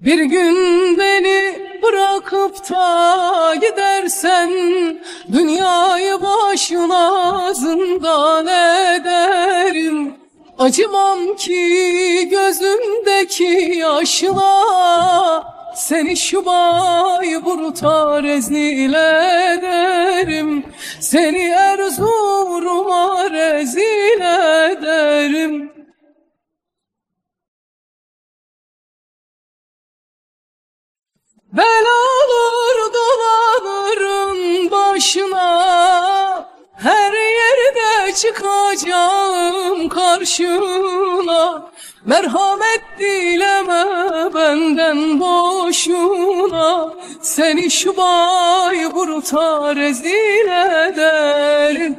Bir gün beni bırakıp da gidersen Dünyayı başına zindan ederim. Acımam ki gözümdeki yaşla Seni şu Bayburt'a rezil ederim. Seni Erzurum'a çıkacağım karşına. Merhamet dileme benden boşuna. Seni şu Bayburt'a rezil ederim.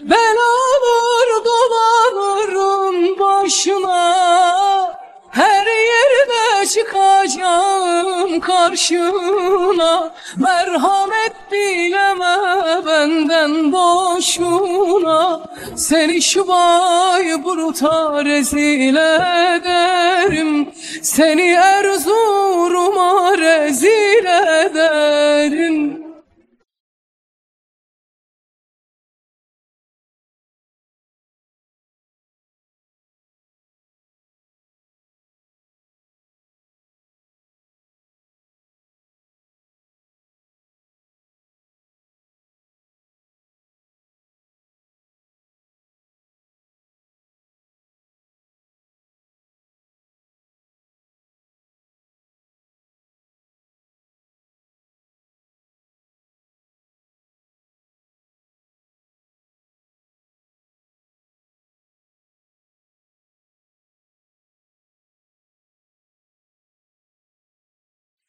Ben olur dolanırım başına çıkacağım karşına. Merhamet dileme benden boşuna. Seni şu Bayburt'a rezil ederim. Seni Erzurum'a rezil ederim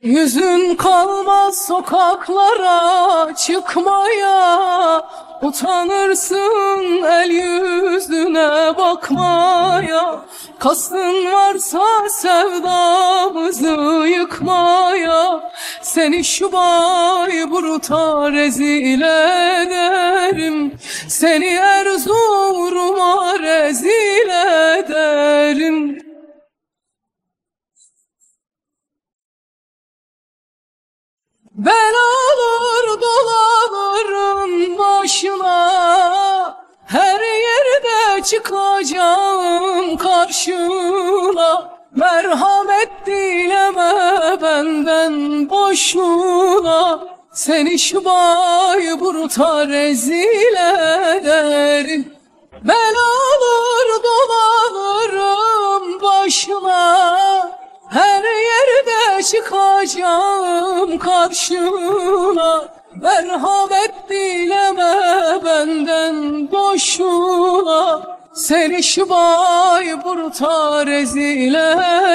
Yüzün kalmaz sokaklara çıkmaya. Utanırsın el yüzüne bakmaya. Kastın varsa sevdamızı yıkmaya. Seni şu Bayburt'a rezil ederim. Seni Erzurum'a rezil ederim Ben olur dolanırım başına. Her yerde çıkacağım karşına. Merhamet dileme benden boşuna. Seni şu Bayburt'a rezil ederim. Ben olur çıkacağım karşına Merhamet dileme benden boşuna. Seni şu Bayburt'a rezil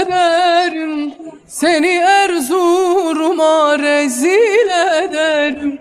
ederim. Seni Erzurum'a rezil ederim